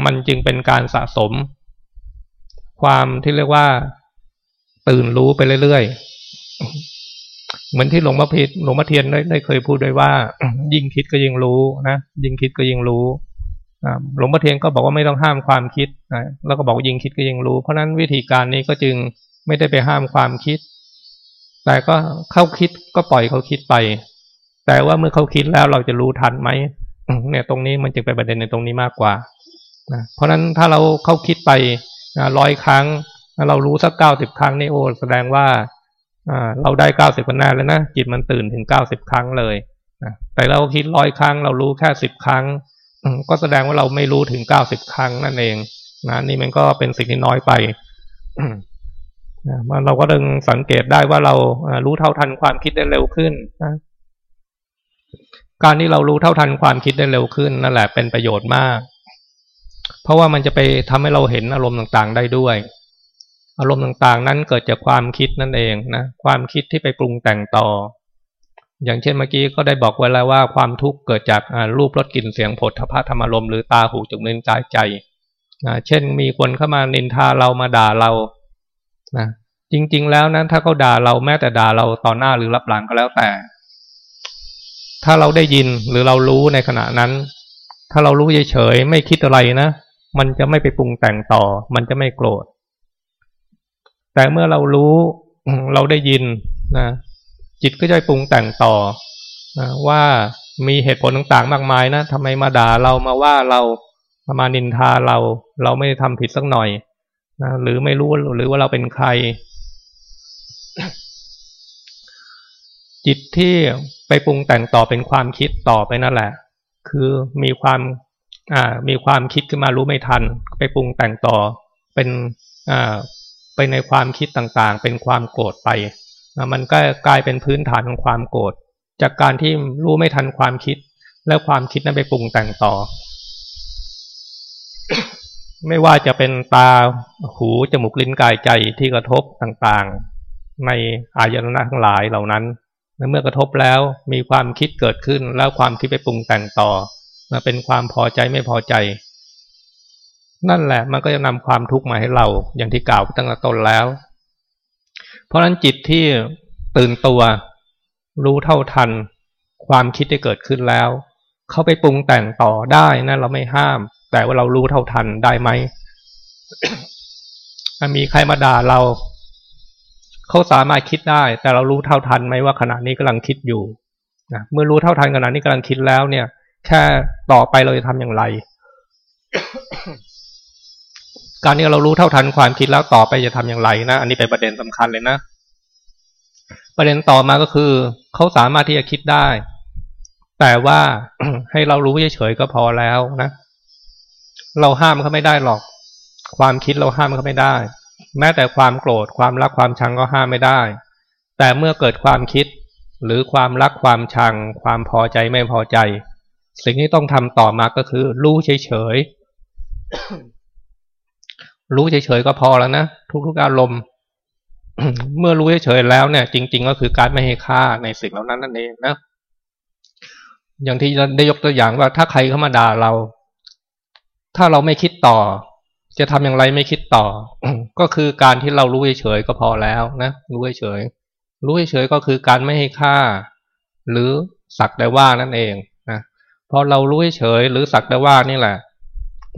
มันจึงเป็นการสะสม ความที่เรียกว่า ตื่นรู้ไปเรื่อยๆ เหมือนที่หลวงพ่อพิษหลวงพ่อเทียนได้ได้เคยพูดด้วยว่า ยิ่งคิดก็ยิ่งรู้นะยิ่งคิดก็ยิ่งรู้หลวงพ่อเทียนก็บอกว่าไม่ต้องห้ามความคิดนะแล้วก็บอกยิ่งคิดก็ยิ่งรู้ เพราะนั้นวิธีการนี้ก็จึงไม่ได้ไปห้ามความคิด แต่ก็เข้าคิดก็ปล่อยเขาคิดไป แต่ว่าเมื่อเขาคิดแล้วเราจะรู้ทันไหมเนี่ยตรงนี้มันจึงเป็นประเด็นในตรงนี้มากกว่านะเพราะนั้นถ้าเราเข้าคิดไปร้อยครั้งเรารู้สักเก้าสิบครั้งนี่โอ้แสดงว่า เราได้เก้าสิบคะแนนแล้วนะจิตมันตื่นถึงเก้าสิบครั้งเลยแต่เราคิดร้อยครั้ง เรารู้แค่สิบครั้ง ก็แสดงว่าเราไม่รู้ถึงเก้าสิบครั้งนั่นเองนะนี่มันก็เป็นสิ่งที่น้อยไปมันเราก็ดึงสังเกตได้ว่าเรารู้เท่าทันความคิดได้เร็วขึ้นนะการที่เรารู้เท่าทันความคิดได้เร็วขึ้นนั่นแหละเป็นประโยชน์มาก เพราะว่ามันจะไปทำให้เราเห็นอารมณ์ต่างๆได้ด้วย อารมณ์ต่างๆ นั้นเกิดจากความคิดนั่นเองนะความคิดที่ไปปรุงแต่งต่อ อย่างเช่นเมื่อกี้ก็ได้บอกไว้แล้วว่าความทุกข์เกิดจากรูปรสกลิ่นเสียงผลทพะธรรมลมหรือตาหูจมูกลิ้นกายใจเช่นมีคนเข้ามานินทาเรามาด่าเรานะจริง ๆ แล้วนั้นถ้าเขาด่าเราแม้แต่ด่าเราต่อหน้าหรือรับหลังก็แล้วแต่ ถ้าเราได้ยินหรือเรารู้ในขณะนั้น ถ้าเรารู้เฉยๆไม่คิดอะไรนะ มันจะไม่ไปปรุงแต่งต่อ มันจะไม่โกรธ แต่เมื่อเรารู้เราได้ยินนะจิตก็จะปรุงแต่งต่อนะว่ามีเหตุผลต่างๆ มากมายนะทำไมมาด่าเรามาว่าเรามานินทาเรา เราไม่ได้ทำผิดสักหน่อยนะหรือไม่รู้หรือว่าเราเป็นใคร จิตที่ไปปรุงแต่งต่อเป็นความคิดต่อไปนั่นแหละ คือมีความอ่ามีความคิดขึ้นมารู้ไม่ทัน ไปปรุงแต่งต่อเป็นอ่า ไปในความคิดต่างๆ เป็นความโกรธไปมันก็กลายเป็นพื้นฐานของความโกรธจากการที่รู้ไม่ทันความคิด แล้วความคิดนั้นไปปรุงแต่งต่อ ไม่ว่าจะเป็นตาหูจมูกลิ้นกายใจที่กระทบต่างๆ ในอายตนะทั้งหลายเหล่านั้นเมื่อกระทบแล้วมีความคิดเกิดขึ้นแล้วความคิดไปปรุงแต่งต่อมาเป็นความพอใจไม่พอใจ นั่นแหละมันก็จะนำความทุกข์มาให้เราอย่างที่กล่าวตั้งแต่ต้นแล้ว เพราะนั้นจิตที่ตื่นตัว รู้เท่าทัน ความคิดที่เกิดขึ้นแล้ว เขาไปปรุงแต่งต่อได้นะเราไม่ห้าม แต่ว่าเรารู้เท่าทันได้ไหมมีใครมาด่าเรา เขาสามารถคิดได้ แต่เรารู้เท่าทันไหมว่าขณะนี้กำลังคิดอยู่นะเมื่อรู้เท่าทันขณะนี้กำลังคิดแล้วเนี่ย แค่ต่อไปเราจะทำอย่างไร การที่เรารู้เท่าทันความคิดแล้วต่อไปจะทำอย่างไรนะ อันนี้เป็นประเด็นสำคัญเลยนะ ประเด็นต่อมาก็คือเขาสามารถที่จะคิดได้ แต่ว่าให้เรารู้เฉยๆก็พอแล้วนะ เราห้ามเขาไม่ได้หรอก ความคิดเราห้ามเขาไม่ได้ แม้แต่ความโกรธความรักความชังก็ห้ามไม่ได้ แต่เมื่อเกิดความคิดหรือความรักความชัง ความพอใจไม่พอใจ สิ่งที่ต้องทำต่อมาก็คือ รู้เฉยๆ รู้เฉยๆก็พอแล้วนะทุกๆอารมณ์ เมื่อรู้เฉยๆแล้วเนี่ย จริง ๆ ก็คือการไม่ให้ค่าในสิ่งเหล่านั้นนั่นเองนะอย่างที่ได้ยกตัวอย่างว่าถ้าใครเข้ามาด่าเรา ถ้าเราไม่คิดต่อ จะทำอย่างไรไม่คิดต่อ ก็คือการที่เรารู้เฉยๆก็พอแล้วนะรู้เฉยๆรู้เฉยๆก็คือการไม่ให้ค่า หรือสักแต่ว่านั่นเองนะพอเรารู้เฉยหรือสักแต่ว่านี่แหละ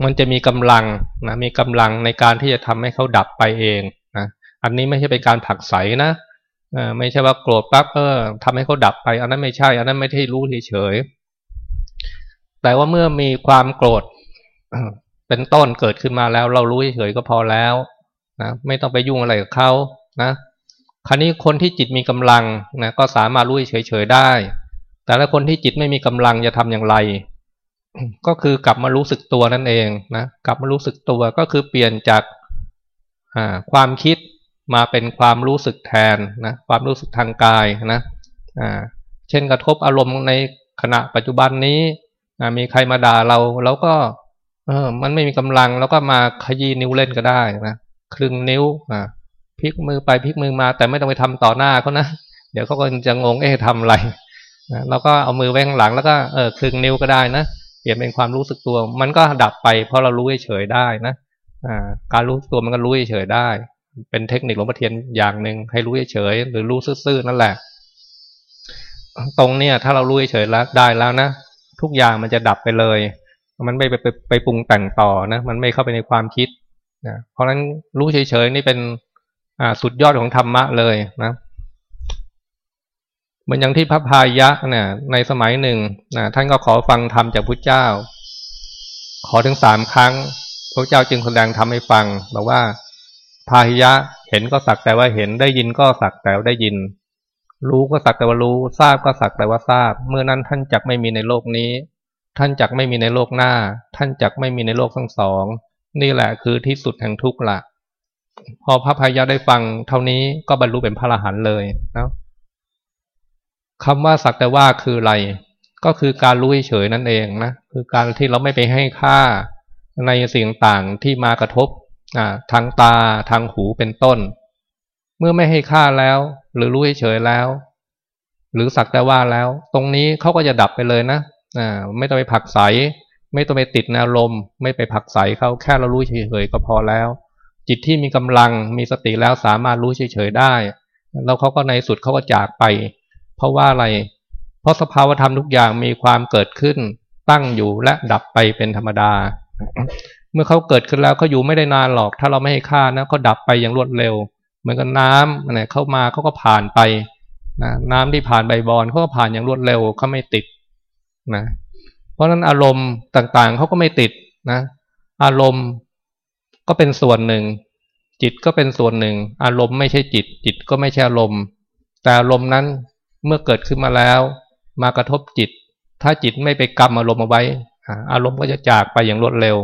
มันจะมีกำลังนะมีกำลังในการที่จะทำให้เขาดับไปเองนะอันนี้ไม่ใช่เป็นการผักใสนะไม่ใช่ว่าโกรธปั๊บเออทำให้เขาดับไป อันนั้นไม่ใช่ อันนั้นไม่ใช่รู้เฉยแต่ว่าเมื่อมีความโกรธเป็นต้นเกิดขึ้นมาแล้ว เรารู้เฉยก็พอแล้วนะไม่ต้องไปยุ่งอะไรกับเขานะคราวนี้คนที่จิตมีกำลังนะก็สามารถรู้เฉยๆได้ แต่ละคนที่จิตไม่มีกำลังจะทำอย่างไร ก็คือกลับมารู้สึกตัวนั่นเองนะกลับมารู้สึกตัวก็คือเปลี่ยนจากความคิดมาเป็นความรู้สึกแทนนะความรู้สึกทางกายนะเช่นกระทบอารมณ์ในขณะปัจจุบันนี้มีใครมาด่าเราเราก็เออมันไม่มีกำลังแล้วก็มาขยี้นิ้วเล่นก็ได้นะคลึงนิ้วอ่าพลิกมือไปพลิกมือมา แต่ไม่ต้องไปทำต่อหน้าเขานะเดี๋ยวเขาก็จะงงเอ๊ะทำอะไรนะเราก็เอามือไว้ข้างหลังแล้วก็เออคลึงนิ้วก็ได้นะ เปลี่ยนเป็นความรู้สึกตัว มันก็ดับไป เพราะเรารู้เฉยได้นะอ่าการรู้ตัวมันก็รู้เฉยได้ เป็นเทคนิคหลวงพ่อเทียนอย่างหนึ่งให้รู้เฉยหรือรู้ซื่อๆนั่นแหละ ตรงเนี้ยถ้าเรารู้เฉยแล้วได้แล้วนะทุกอย่างมันจะดับไปเลย มันไม่ไปไปไปปรุงแต่งต่อนะมันไม่เข้าไปในความคิดนะเพราะฉะนั้นรู้เฉยๆนี่เป็นอ่าสุดยอดของธรรมะเลยนะ เหมือนอย่างที่พระพายะเนี่ยในสมัยหนึ่งนะท่านก็ขอฟังธรรมจากพระเจ้า ขอถึงสามครั้งพระเจ้าจึงแสดงธรรมให้ฟังบอกว่าพายะเห็นก็สักแต่ว่าเห็นได้ยินก็สักแต่ว่าได้ยิน รู้ก็สักแต่ว่ารู้ ทราบก็สักแต่ว่าทราบ เมื่อนั้นท่านจักไม่มีในโลกนี้ ท่านจักไม่มีในโลกหน้า ท่านจักไม่มีในโลกทั้งสอง นี่แหละคือที่สุดแห่งทุกข์ละพอพระพายะได้ฟังเท่านี้ก็บรรลุเป็นพระอรหันต์เลยนะ คำว่าสักแต่ว่าคืออะไร ก็คือการรู้เฉยนั่นเองนะคือการที่เราไม่ไปให้ค่าในสิ่งต่างที่มากระทบทางตาทางหูเป็นต้น เมื่อไม่ให้ค่าแล้ว หรือรู้เฉยแล้ว หรือสักแต่ว่าแล้ว ตรงนี้เขาก็จะดับไปเลยนะไม่ต้องไปผักใส ไม่ต้องไปติดในอารมณ์ไม่ไปผักใสเขาแค่เรารู้เฉยๆก็พอแล้ว จิตที่มีกำลังมีสติแล้วสามารถรู้เฉยๆได้ แล้วเขาก็ในสุดเขาก็จากไป เพราะว่าอะไร เพราะสภาวธรรมทุกอย่างมีความเกิดขึ้น ตั้งอยู่และดับไปเป็นธรรมดา เมื่อเขาเกิดขึ้นแล้วเขาอยู่ไม่ได้นานหรอก ถ้าเราไม่ให้ค่านะเขาดับไปอย่างรวดเร็ว เหมือนกับน้ำเนี่ยเข้ามาเขาก็ผ่านไปนะน้ำที่ผ่านใบบอนเขาก็ผ่านอย่างรวดเร็วเขาไม่ติดนะเพราะฉะนั้นอารมณ์ต่างๆเขาก็ไม่ติดนะ อารมณ์ก็เป็นส่วนหนึ่ง จิตก็เป็นส่วนหนึ่ง อารมณ์ไม่ใช่จิต จิตก็ไม่ใช่อารมณ์ แต่อารมณ์นั้น เมื่อเกิดขึ้นมาแล้ว มากระทบจิต ถ้าจิตไม่ไปกรรมอารมณ์เอาไว้ อารมณ์ก็จะจากไปอย่างรวดเร็ว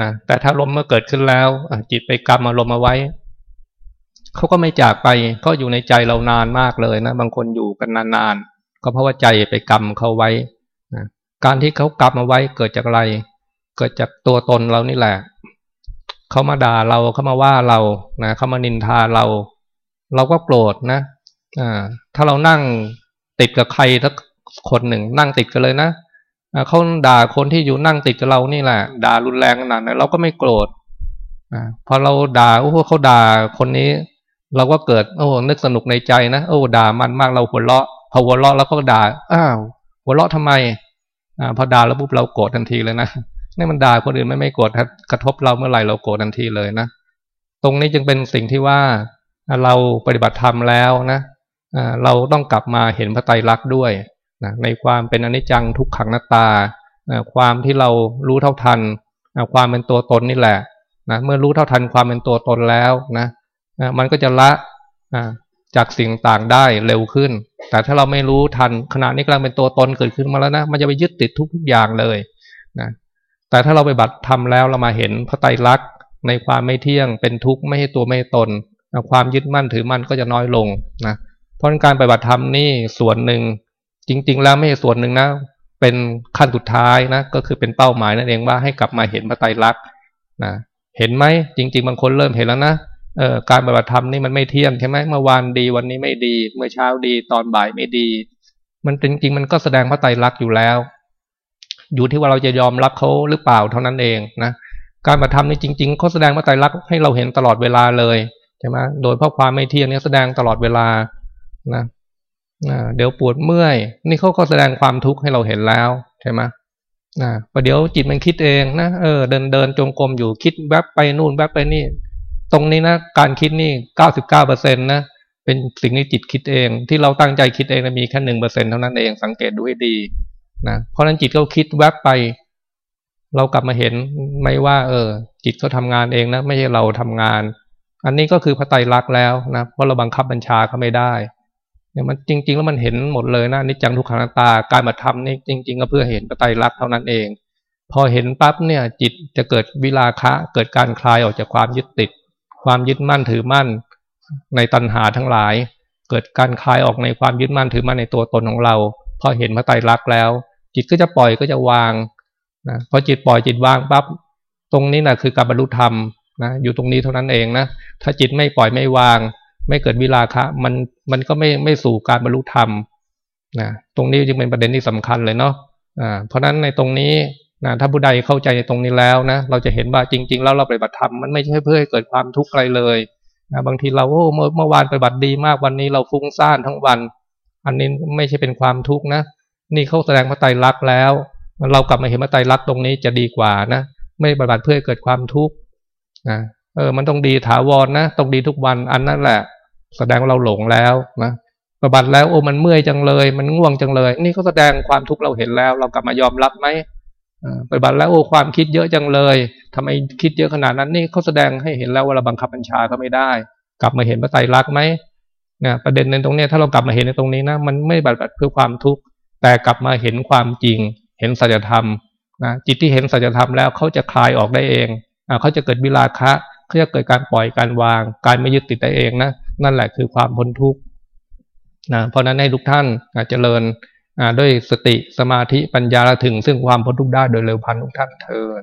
นะแต่ถ้าอารมเมื่อเกิดขึ้นแล้วจิตไปกรรมอารมณ์เอาไว้เขาก็ไม่จากไปก็อยู่ในใจเรานานมากเลยนะบางคนอยู่กันนานๆก็เพราะว่าใจไปกรรมเขาไว้นะการที่เขากรรมาไว้เกิดจากอะไร เกิดจากตัวตนเรานี่แหละเขามาด่าเราเขามาว่าเรานะเขามานินทาเรา เราก็โกรธนะ ถ้าเรานั่งติดกับใครทักคนหนึ่งนั่งติดกันเลยนะเขาด่าคนที่อยู่นั่งติดกับเรานี่แหละ ด่ารุนแรงขนาดนั้นเราก็ไม่โกรธอพอเราด่าโอ้เขาด่าคนนี้ เราก็เกิดโอ้นึกสนุกในใจนะโอ้ด่ามันมากเราหัวเราะพอหัวเราะแล้วก็ด่าอ้าวหัวเราะทำไมอ่าพอด่าแล้วปุ๊บเราโกรธทันทีเลยนะนี่มันด่าคนอื่นไม่ไม่โกรธกระทบเราเมื่อไหร่เราโกรธทันทีเลยนะตรงนี้จึงเป็นสิ่งที่ว่าเราปฏิบัติธรรมแล้วนะ เราต้องกลับมาเห็นพระไตรลักษณ์ด้วยนะในความเป็นอนิจจังทุกขังนัตตา ความที่เรารู้เท่าทัน ความเป็นตัวตนนี่แหละนะเมื่อรู้เท่าทันความเป็นตัวตนแล้วนะมันก็จะละจากสิ่งต่างได้เร็วขึ้น แต่ถ้าเราไม่รู้ทันขณะนี้กำลังเป็นตัวตนเกิดขึ้นมาแล้วนะ มันจะไปยึดติดทุกทุกอย่างเลยนะแต่ถ้าเราไปบัตรทำแล้วเรามาเห็นพระไตรลักษณ์ในความไม่เที่ยงเป็นทุกข์ไม่ให้ตัวไม่ตน ความยึดมั่นถือมั่นก็จะน้อยลงนะเพราะการปฏิบัติธรรมนี่ส่วนหนึ่งจริง ๆ แล้วไม่ใช่ส่วนหนึ่งนะ เป็นขั้นสุดท้ายนะ ก็คือเป็นเป้าหมายนั่นเองว่าให้กลับมาเห็นพระไตรลักษณ์นะเห็นไหมจริง ๆ บางคนเริ่มเห็นแล้วนะเอ่อการปฏิบัติธรรมนี่มันไม่เที่ยงใช่ไหมเมื่อวานดีวันนี้ไม่ดี เมื่อเช้าดีตอนบ่ายไม่ดี มันจริง ๆ มันก็แสดงพระไตรลักษณ์อยู่แล้ว อยู่ที่ว่าเราจะยอมรับเขาหรือเปล่าเท่านั้นเองนะการปฏิบัติธรรมนี่จริงๆเขาแสดงพระไตรลักษณ์ให้เราเห็นตลอดเวลาเลยใช่ไหมโดยเพราะความไม่เที่ยงนี่แสดงตลอดเวลา นะเดี๋ยวปวดเมื่อย นี่เขาก็แสดงความทุกข์ให้เราเห็นแล้วใช่ไหมนะประเดี๋ยวจิตมันคิดเองนะเออเดินเดินจงกรมอยู่คิดแวบไปนู่นแวบไปนี่ ตรงนี้นะการคิดนี่เก้าสิบเก้าเปอร์เซ็นต์นะเป็นสิ่งที่จิตคิดเอง ที่เราตั้งใจคิดเองนะมีแค่หนึ่งเปอร์เซ็นเท่านั้นเองสังเกตดูให้ดีนะเพราะนั้นจิตเขาคิดแวบไป เรากลับมาเห็นไม่ว่า เออ จิตเขาทางานเองนะ ไม่ใช่เราทำงาน อันนี้ก็คือพระไตรลักษณ์แล้วนะเพราะเราบังคับบัญชาเขาไม่ได้ เนี่ยมันจริง ๆ แล้วมันเห็นหมดเลยนะนิจังทุกขังตาการมาทำนี่จริง ๆ ก็เพื่อเห็นพระไตรลักษ์เท่านั้นเอง พอเห็นปั๊บเนี่ยจิตจะเกิดวิลาคะ เกิดการคลายออกจากความยึดติด ความยึดมั่นถือมั่นในตัณหาทั้งหลาย เกิดการคลายออกในความยึดมั่นถือมั่นในตัวตนของเรา พอเห็นพระไตรลักษณ์แล้ว จิตก็จะปล่อยก็จะวางนะพอจิตปล่อยจิตวางปั๊บตรงนี้นะคือการบรรลุธรรมนะอยู่ตรงนี้เท่านั้นเองนะถ้าจิตไม่ปล่อยไม่วาง ไม่เกิดวิราคะ มันมันก็ไม่ไม่สู่การบรรลุธรรมนะตรงนี้จึงเป็นประเด็นที่สำคัญเลยเนาะอ่าเพราะฉะนั้นในตรงนี้นะถ้าผู้ใดเข้าใจในตรงนี้แล้วนะเราจะเห็นว่าจริง ๆ แล้วเราปฏิบัติธรรมมันไม่ใช่เพื่อให้เกิดความทุกข์อะไรเลยนะบางทีเราโอ้เมื่อเมื่อวานปฏิบัติดีมากวันนี้เราฟุ้งซ่านทั้งวัน อันนี้ไม่ใช่เป็นความทุกข์นะนี่เขาแสดงพระไตรลักษณ์แล้ว เรากลับมาเห็นพระไตรลักษณ์ตรงนี้จะดีกว่านะ ไม่ปฏิบัติเพื่อให้เกิดความทุกข์นะ เออ มันต้องดีถาวรนะต้องดีทุกวันอันนั้นแหละ แสดงว่าเราหลงแล้วนะปฏิบัติแล้วโอ้มันเมื่อยจังเลย มันง่วงจังเลย นี่ก็แสดงความทุกข์เราเห็นแล้ว เรากลับมายอมรับไหมปฏิบัติแล้วโอ้ความคิดเยอะจังเลยทำไมคิดเยอะขนาดนั้นนี่เขาแสดงให้เห็นแล้วว่าเราบังคับบัญชาก็ไม่ได้ กลับมาเห็นพระไตรลักษณ์ไหมเนี่ยประเด็นในตรงนี้ถ้าเรากลับมาเห็นในตรงนี้นะมันไม่บัติเพื่อความทุกข์แต่กลับมาเห็นความจริง เห็นสัจธรรมนะจิตที่เห็นสัจธรรมแล้วเขาจะคลายออกได้เองเขาจะเกิดวิราคะ เขาจะเกิดการปล่อยการวาง การไม่ยึดติดตัวเองนะนั่นแหละคือความพ้นทุกข์นะเพราะนั้นให้ทุกท่านเจริญด้วยสติสมาธิปัญญาถึงซึ่งความพ้นทุกข์ได้โดยเร็วพันทุกท่านเทิน